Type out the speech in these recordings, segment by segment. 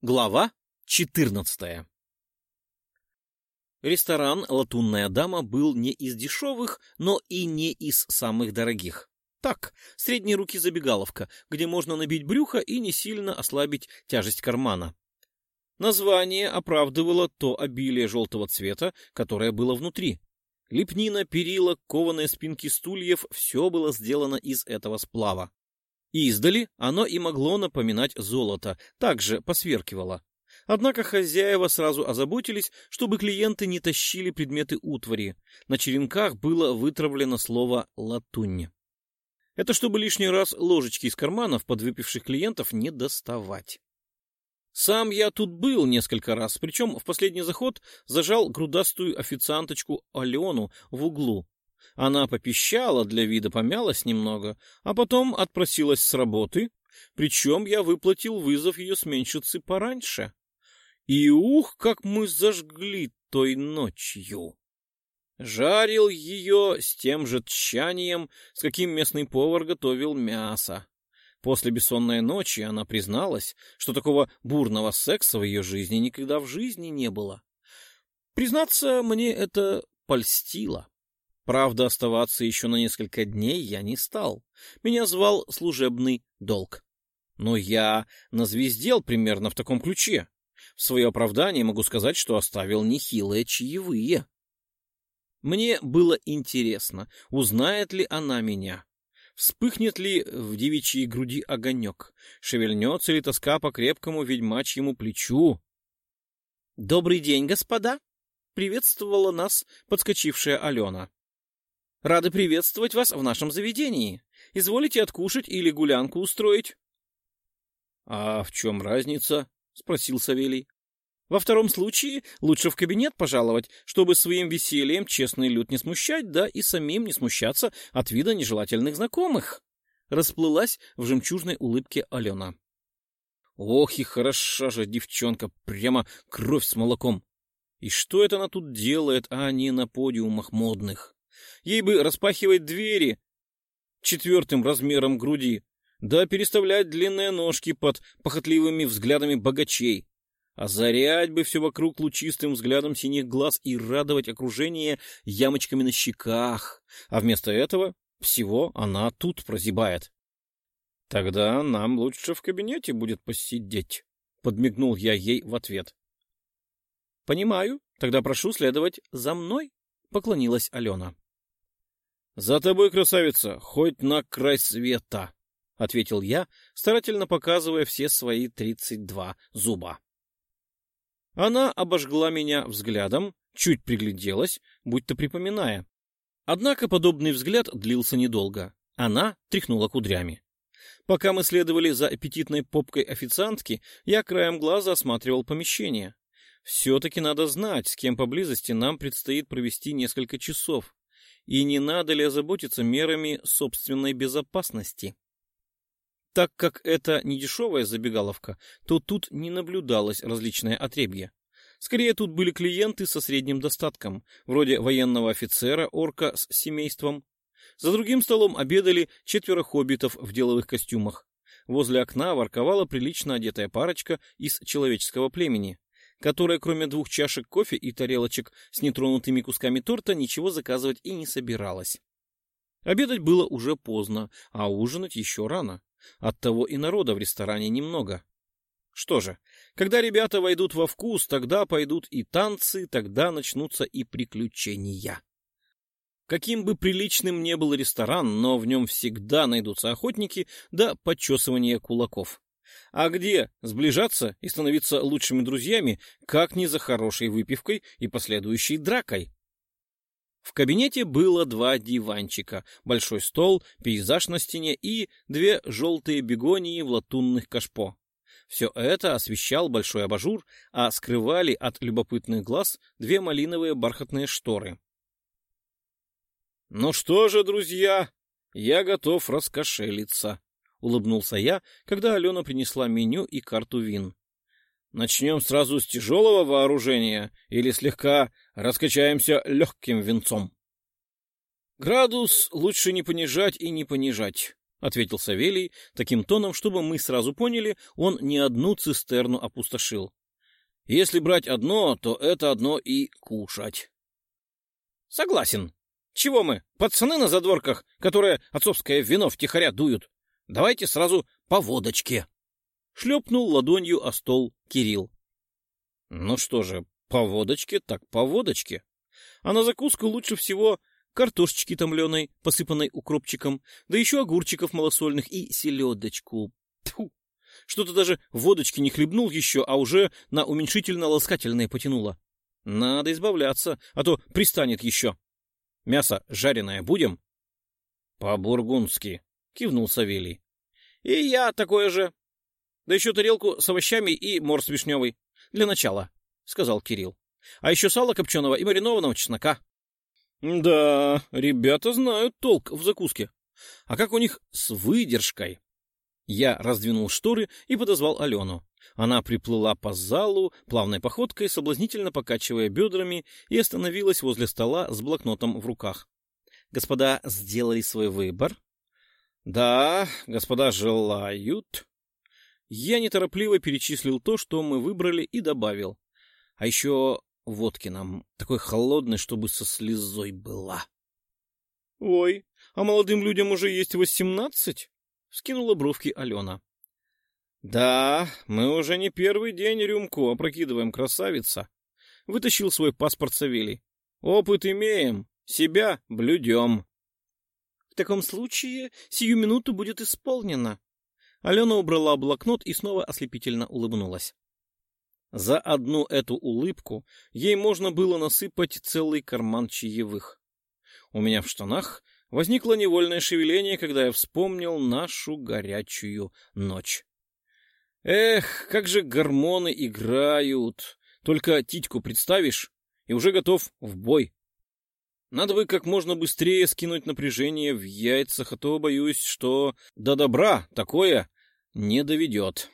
Глава 14 Ресторан «Латунная дама» был не из дешевых, но и не из самых дорогих. Так, средней руки забегаловка, где можно набить брюхо и не сильно ослабить тяжесть кармана. Название оправдывало то обилие желтого цвета, которое было внутри. Лепнина, перила, кованые спинки стульев — все было сделано из этого сплава. Издали оно и могло напоминать золото, также посверкивало. Однако хозяева сразу озаботились, чтобы клиенты не тащили предметы утвари. На черенках было вытравлено слово «латунь». Это чтобы лишний раз ложечки из карманов подвыпивших клиентов не доставать. Сам я тут был несколько раз, причем в последний заход зажал грудастую официанточку Алену в углу, она попищала для вида, помялась немного, а потом отпросилась с работы, причем я выплатил вызов ее сменщицы пораньше. И ух, как мы зажгли той ночью! Жарил ее с тем же тщанием, с каким местный повар готовил мясо. После бессонной ночи она призналась, что такого бурного секса в ее жизни никогда в жизни не было. Признаться, мне это польстило. Правда, оставаться еще на несколько дней я не стал. Меня звал служебный долг. Но я назвездел примерно в таком ключе. В свое оправдание могу сказать, что оставил нехилые чаевые. Мне было интересно, узнает ли она меня. Вспыхнет ли в девичьей груди огонек? Шевельнется ли тоска по крепкому ведьмачьему плечу? — Добрый день, господа! — приветствовала нас подскочившая Алена. Рады приветствовать вас в нашем заведении. Изволите откушать или гулянку устроить? — А в чем разница? — спросил Савелий. — Во втором случае лучше в кабинет пожаловать, чтобы своим весельем честный люд не смущать, да и самим не смущаться от вида нежелательных знакомых. Расплылась в жемчужной улыбке Алена. Ох и хороша же девчонка, прямо кровь с молоком. И что это она тут делает, а не на подиумах модных? Ей бы распахивать двери четвертым размером груди, да переставлять длинные ножки под похотливыми взглядами богачей. Озарять бы все вокруг лучистым взглядом синих глаз и радовать окружение ямочками на щеках. А вместо этого всего она тут прозябает. — Тогда нам лучше в кабинете будет посидеть, — подмигнул я ей в ответ. — Понимаю. Тогда прошу следовать за мной, — поклонилась Алена. «За тобой, красавица, хоть на край света!» — ответил я, старательно показывая все свои тридцать два зуба. Она обожгла меня взглядом, чуть пригляделась, будто припоминая. Однако подобный взгляд длился недолго. Она тряхнула кудрями. Пока мы следовали за аппетитной попкой официантки, я краем глаза осматривал помещение. Все-таки надо знать, с кем поблизости нам предстоит провести несколько часов и не надо ли озаботиться мерами собственной безопасности. Так как это не дешевая забегаловка, то тут не наблюдалось различное отребье. Скорее, тут были клиенты со средним достатком, вроде военного офицера, орка с семейством. За другим столом обедали четверо хоббитов в деловых костюмах. Возле окна ворковала прилично одетая парочка из человеческого племени которая, кроме двух чашек кофе и тарелочек с нетронутыми кусками торта, ничего заказывать и не собиралась. Обедать было уже поздно, а ужинать еще рано. Оттого и народа в ресторане немного. Что же, когда ребята войдут во вкус, тогда пойдут и танцы, тогда начнутся и приключения. Каким бы приличным ни был ресторан, но в нем всегда найдутся охотники до почесывания кулаков. А где сближаться и становиться лучшими друзьями, как не за хорошей выпивкой и последующей дракой? В кабинете было два диванчика, большой стол, пейзаж на стене и две желтые бегонии в латунных кашпо. Все это освещал большой абажур, а скрывали от любопытных глаз две малиновые бархатные шторы. «Ну что же, друзья, я готов раскошелиться», — улыбнулся я, когда Алена принесла меню и карту вин. «Начнем сразу с тяжелого вооружения или слегка раскачаемся легким винцом?» «Градус лучше не понижать и не понижать», — ответил Савелий таким тоном, чтобы мы сразу поняли, он не одну цистерну опустошил. «Если брать одно, то это одно и кушать». «Согласен. Чего мы, пацаны на задворках, которые отцовское вино втихаря дуют? Давайте сразу по водочке». Шлепнул ладонью о стол Кирилл. «Ну что же, по водочке так по водочке. А на закуску лучше всего картошечки томленой, посыпанной укропчиком, да еще огурчиков малосольных и селедочку. Тьфу! Что-то даже водочки не хлебнул еще, а уже на уменьшительно-ласкательное потянуло. Надо избавляться, а то пристанет еще. Мясо жареное будем? — По-бургундски, — кивнул Савелий. — И я такое же. Да еще тарелку с овощами и морс вишневый. Для начала, — сказал Кирилл. — А еще сало копченого и маринованного чеснока. Да, ребята знают толк в закуске. А как у них с выдержкой? Я раздвинул шторы и подозвал Алену. Она приплыла по залу, плавной походкой, соблазнительно покачивая бедрами, и остановилась возле стола с блокнотом в руках. Господа сделали свой выбор? Да, господа желают. Я неторопливо перечислил то, что мы выбрали, и добавил. А еще водки нам, такой холодной, чтобы со слезой была. — Ой, а молодым людям уже есть восемнадцать? — скинула бровки Алена. — Да, мы уже не первый день рюмку опрокидываем, красавица. Вытащил свой паспорт Савелий. Опыт имеем, себя блюдем. — таком случае сию минуту будет исполнено. Алена убрала блокнот и снова ослепительно улыбнулась. За одну эту улыбку ей можно было насыпать целый карман чаевых. У меня в штанах возникло невольное шевеление, когда я вспомнил нашу горячую ночь. Эх, как же гормоны играют! Только титьку представишь, и уже готов в бой. Надо бы как можно быстрее скинуть напряжение в яйцах, а то боюсь, что до добра такое не доведет.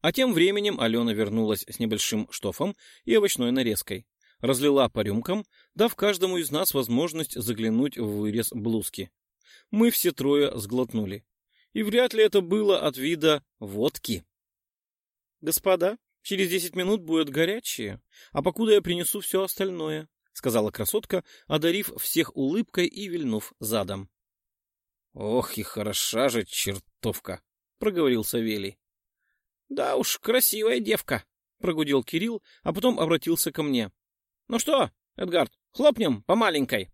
А тем временем Алена вернулась с небольшим штофом и овощной нарезкой. Разлила по рюмкам, дав каждому из нас возможность заглянуть в вырез блузки. Мы все трое сглотнули. И вряд ли это было от вида водки. — Господа, через десять минут будет горячее, а покуда я принесу все остальное, — сказала красотка, одарив всех улыбкой и вильнув задом. — Ох и хороша же чертовка! — проговорил Савелий. — Да уж, красивая девка, — прогудел Кирилл, а потом обратился ко мне. — Ну что, Эдгард, хлопнем по маленькой.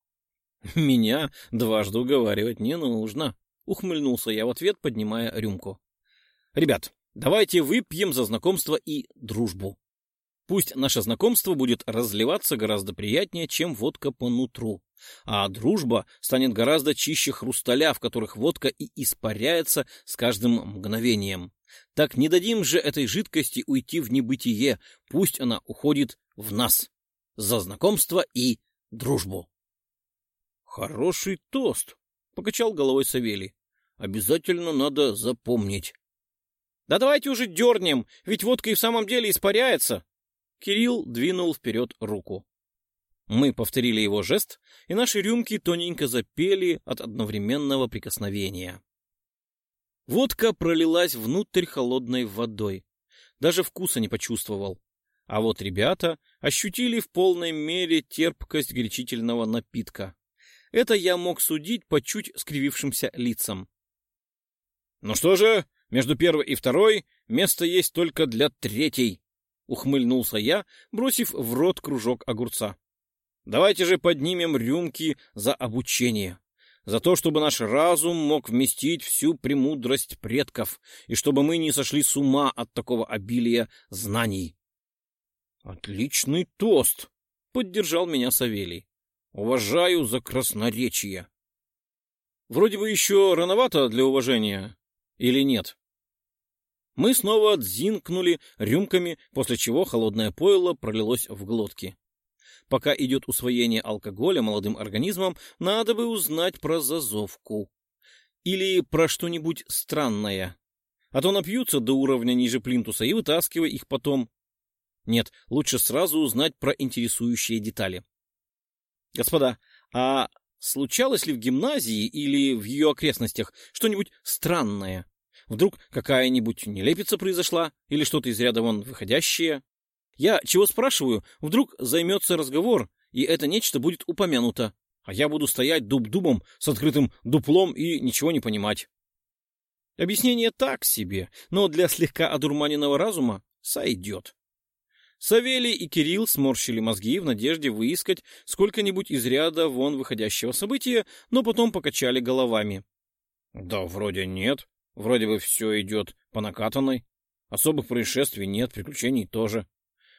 — Меня дважды уговаривать не нужно, — ухмыльнулся я в ответ, поднимая рюмку. — Ребят, давайте выпьем за знакомство и дружбу. Пусть наше знакомство будет разливаться гораздо приятнее, чем водка по нутру, а дружба станет гораздо чище хрусталя, в которых водка и испаряется с каждым мгновением. Так не дадим же этой жидкости уйти в небытие, пусть она уходит в нас. За знакомство и дружбу. Хороший тост, покачал головой Савелий. Обязательно надо запомнить. Да давайте уже дернем, ведь водка и в самом деле испаряется. Кирилл двинул вперед руку. Мы повторили его жест, и наши рюмки тоненько запели от одновременного прикосновения. Водка пролилась внутрь холодной водой. Даже вкуса не почувствовал. А вот ребята ощутили в полной мере терпкость горячительного напитка. Это я мог судить по чуть скривившимся лицам. «Ну что же, между первой и второй место есть только для третьей», — ухмыльнулся я, бросив в рот кружок огурца. «Давайте же поднимем рюмки за обучение» за то, чтобы наш разум мог вместить всю премудрость предков, и чтобы мы не сошли с ума от такого обилия знаний. «Отличный тост!» — поддержал меня Савелий. «Уважаю за красноречие». «Вроде бы еще рановато для уважения, или нет?» Мы снова отзинкнули рюмками, после чего холодное пойло пролилось в глотки. Пока идет усвоение алкоголя молодым организмом, надо бы узнать про зазовку. Или про что-нибудь странное. А то напьются до уровня ниже плинтуса и вытаскивай их потом. Нет, лучше сразу узнать про интересующие детали. Господа, а случалось ли в гимназии или в ее окрестностях что-нибудь странное? Вдруг какая-нибудь нелепица произошла или что-то из ряда вон выходящее? Я чего спрашиваю, вдруг займется разговор, и это нечто будет упомянуто, а я буду стоять дуб-дубом с открытым дуплом и ничего не понимать. Объяснение так себе, но для слегка одурманенного разума сойдет. Савелий и Кирилл сморщили мозги в надежде выискать сколько-нибудь из ряда вон выходящего события, но потом покачали головами. Да вроде нет. Вроде бы все идет по накатанной. Особых происшествий нет, приключений тоже.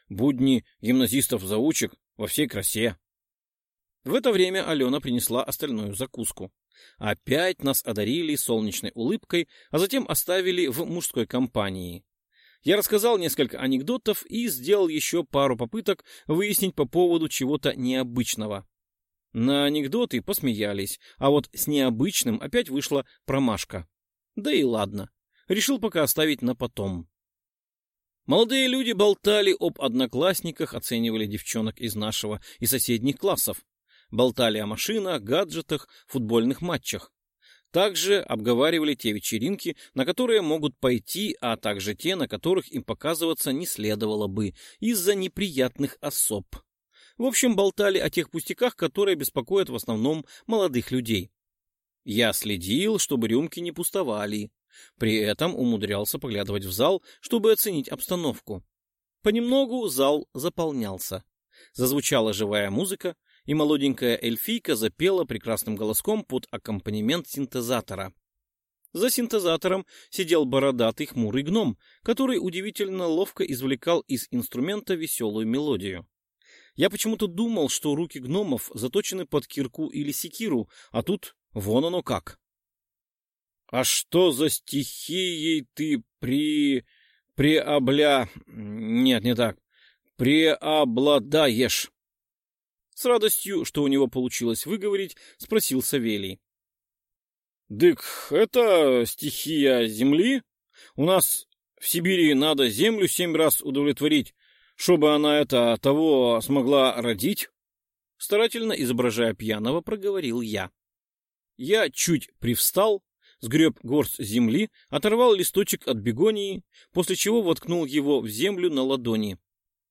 Будни гимназистов-заучек во всей красе. В это время Алена принесла остальную закуску. Опять нас одарили солнечной улыбкой, а затем оставили в мужской компании. Я рассказал несколько анекдотов и сделал еще пару попыток выяснить по поводу чего-то необычного. На анекдоты посмеялись, а вот с необычным опять вышла промашка. Да и ладно. Решил пока оставить на потом. Молодые люди болтали об одноклассниках, оценивали девчонок из нашего и соседних классов. Болтали о машинах, гаджетах, футбольных матчах. Также обговаривали те вечеринки, на которые могут пойти, а также те, на которых им показываться не следовало бы из-за неприятных особ. В общем, болтали о тех пустяках, которые беспокоят в основном молодых людей. Я следил, чтобы рюмки не пустовали. При этом умудрялся поглядывать в зал, чтобы оценить обстановку. Понемногу зал заполнялся. Зазвучала живая музыка, и молоденькая эльфийка запела прекрасным голоском под аккомпанемент синтезатора. За синтезатором сидел бородатый хмурый гном, который удивительно ловко извлекал из инструмента веселую мелодию. Я почему-то думал, что руки гномов заточены под кирку или секиру, а тут Вон оно как. — А что за стихией ты при... преобля... Нет, не так. Преобладаешь? С радостью, что у него получилось выговорить, спросил Савелий. — Дык, это стихия земли. У нас в Сибири надо землю семь раз удовлетворить, чтобы она это того смогла родить. Старательно изображая пьяного, проговорил я. Я чуть привстал, сгреб горсть земли, оторвал листочек от бегонии, после чего воткнул его в землю на ладони,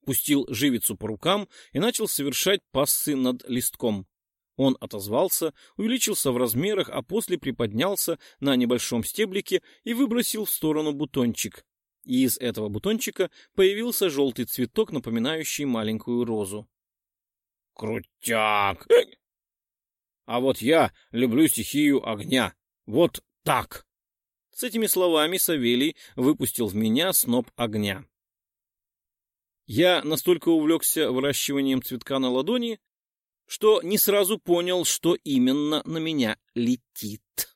пустил живицу по рукам и начал совершать пассы над листком. Он отозвался, увеличился в размерах, а после приподнялся на небольшом стеблике и выбросил в сторону бутончик. И из этого бутончика появился желтый цветок, напоминающий маленькую розу. «Крутяк!» А вот я люблю стихию огня. Вот так. С этими словами Савелий выпустил в меня сноп огня. Я настолько увлекся выращиванием цветка на ладони, что не сразу понял, что именно на меня летит.